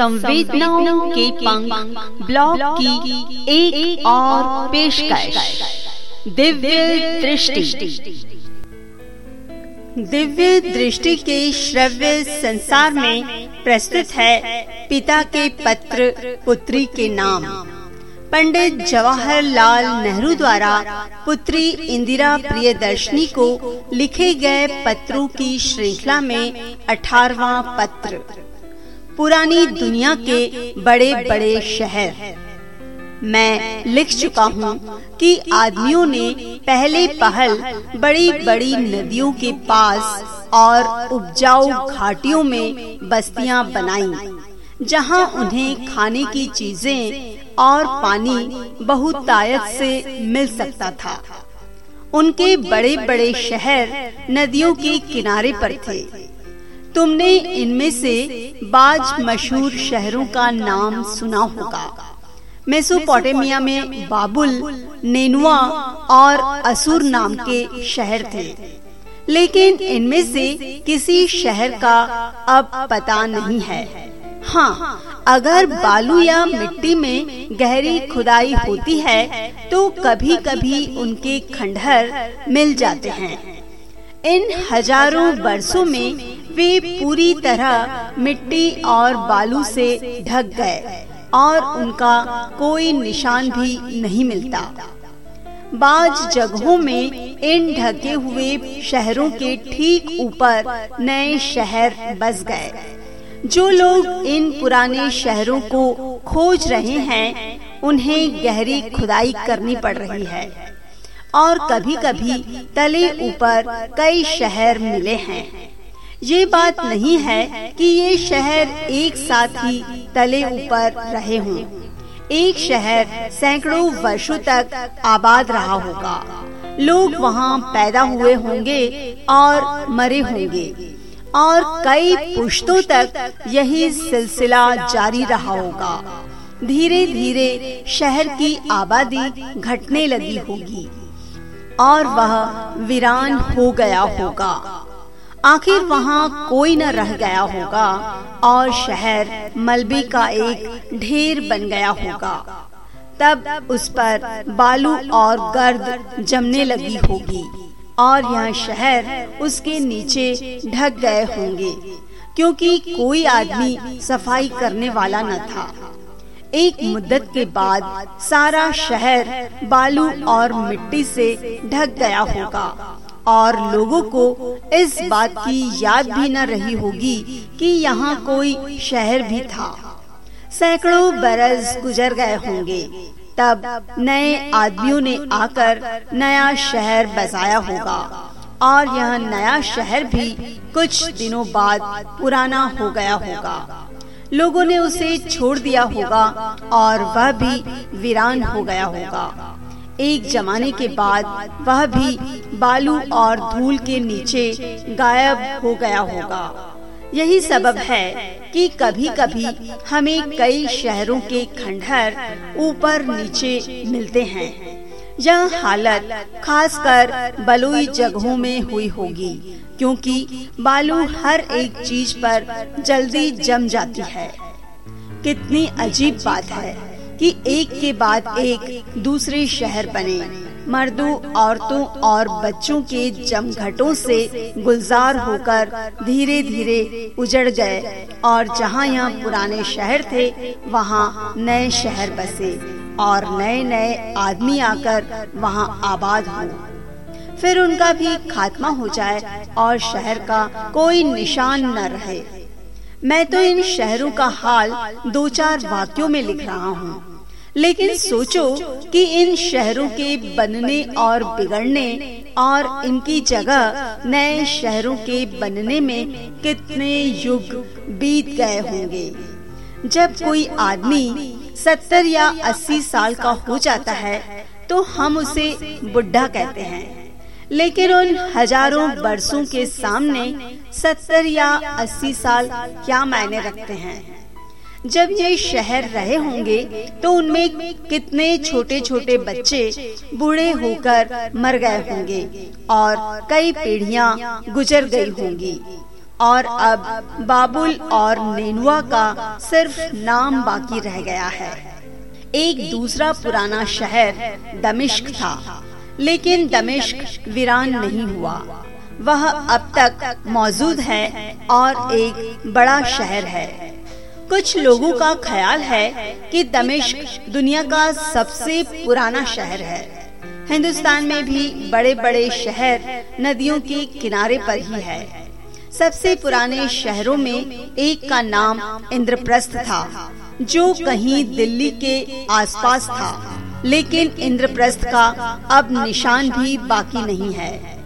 संवेदनाओं के पंख ब्लॉग की एक, एक और पेशकश। दिव्य दृष्टि। दिव्य दृष्टि के श्रव्य संसार में प्रस्तुत है पिता के पत्र पुत्री के नाम। पंडित जवाहरलाल नेहरू द्वारा पुत्री इंदिरा प्रियदर्शनी को लिखे गए पत्रों की श्रृंखला में अठारवा पत्र। पुरानी दुनिया के बड़े बड़े शहर। मैं लिख चुका हूँ कि आदमियों ने पहले पहल बड़ी बड़ी नदियों के पास और उपजाऊ घाटियों में बस्तियाँ बनाई, जहाँ उन्हें खाने की चीज़ें और पानी बहुतायत से मिल सकता था। उनके बड़े बड़े शहर नदियों के किनारे पर थे। तुमने इनमें से बाज मशहूर शहरों का नाम सुना होगा। मेसोपोटामिया में बाबुल, नेनुआ और असुर नाम के शहर थे। लेकिन इनमें से किसी शहर का अब पता नहीं है। हाँ अगर बालू या मिट्टी में गहरी खुदाई होती है तो कभी कभी उनके खंडहर मिल जाते हैं। इन हज़ारों वर्षों में वे पूरी तरह मिट्टी और बालू से ढक गए और उनका कोई निशान भी नहीं मिलता। बाज जगहों में इन ढके हुए शहरों के ठीक ऊपर नए शहर बस गए। जो लोग इन पुराने शहरों को खोज रहे हैं, उन्हें गहरी खुदाई करनी पड़ रही है। और कभी कभी तले ऊपर कई शहर मिले हैं। ये बात नहीं है कि ये शहर एक साथ ही तले ऊपर रहे हों। एक शहर सैकड़ों वर्षों तक आबाद रहा होगा। लोग वहाँ पैदा हुए होंगे और मरे होंगे। और कई पुश्तों तक यही सिलसिला जारी रहा होगा। धीरे धीरे शहर की आबादी घटने लगी होगी और वह वीरान हो गया होगा। आखिर वहाँ कोई न रह गया होगा और शहर मलबे का एक ढेर बन गया होगा। तब उस पर बालू और गर्द जमने लगी होगी और यह शहर उसके नीचे ढक गए होंगे, क्योंकि कोई आदमी सफ़ाई करने वाला न था। एक मुद्दत के बाद सारा शहर बालू और मिट्टी से ढक गया होगा। और लोगों को इस बात की याद भी न रही होगी कि यहाँ कोई शहर भी था। सैकड़ों बरस गुजर गए होंगे। तब नए आदमियों ने आकर नया शहर बसाया होगा। और यह नया शहर भी कुछ दिनों बाद पुराना हो गया होगा। लोगों ने उसे छोड़ दिया होगा और वह भी वीरान हो गया होगा। एक जमाने के बाद वह भी बालू और धूल के नीचे गायब हो गया होगा। यही सबब है कि कभी कभी हमें कई शहरों के खंडहर ऊपर नीचे मिलते हैं। यह हालत खासकर बलुई जगहों में हुई होगी, क्योंकि बालू हर एक चीज़ पर जल्दी जम जाती है। कितनी अजीब बात है। कि एक के बाद एक दूसरे शहर बने। मर्दों, औरतों और बच्चों के जमघटों से गुलजार होकर धीरे धीरे उजड़ गए और जहाँ यहाँ पुराने शहर थे, वहाँ नए शहर बसे और नए नए आदमी आकर वहाँ आबाद हो। फिर उनका भी खात्मा हो जाए और शहर का कोई निशान न रहे। मैं तो इन शहरों का हाल दो चार वाक्यों में लिख रहा हूँ। लेकिन सोचो कि इन शहरों के बनने और बिगड़ने और इनकी जगह नए शहरों के बनने में कितने युग बीत गए होंगे। जब कोई आदमी सत्तर या अस्सी साल का हो जाता है तो हम उसे बुढ़ा कहते हैं। लेकिन उन हज़ारों वर्षों के सामने सत्तर या अस्सी साल क्या मायने रखते हैं? जब ये शहर रहे होंगे तो उनमें कितने छोटे छोटे बच्चे बूढ़े होकर मर गए होंगे और कई पीढ़ियाँ गुजर गई होंगी। और अब बाबुल और नेनुआ का सिर्फ़ नाम बाकी रह गया है। एक दूसरा पुराना शहर दमिश्क था, लेकिन दमिश्क वीरान नहीं हुआ। वह अब तक मौजूद है और एक बड़ा शहर है। कुछ लोगों का ख्याल है कि दमिश्क दुनिया का सबसे पुराना शहर है। हिंदुस्तान में भी बड़े बड़े शहर नदियों के किनारे पर ही है। सबसे पुराने शहरों में एक का नाम इंद्रप्रस्थ था जो कहीं दिल्ली के आसपास था। लेकिन इंद्रप्रस्थ का अब निशान भी बाकी नहीं है।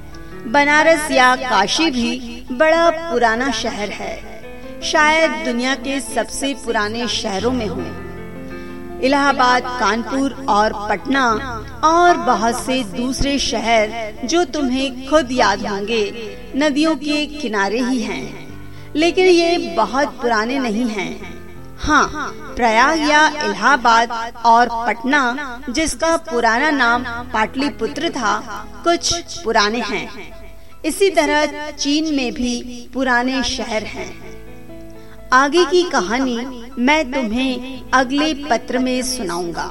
बनारस या काशी भी बड़ा पुराना शहर है। शायद दुनिया के सबसे पुराने शहरों में हो इलाहाबाद, कानपुर और पटना और बहुत से दूसरे शहर जो तुम्हें खुद याद होंगे, नदियों के किनारे ही हैं। लेकिन ये बहुत पुराने नहीं हैं। हाँ प्रयाग या इलाहाबाद और पटना, जिसका पुराना नाम पाटलिपुत्र था, कुछ पुराने हैं इसी तरह चीन में भी पुराने शहर हैं। आगे की कहानी मैं तुम्हें अगले पत्र में सुनाऊँगा।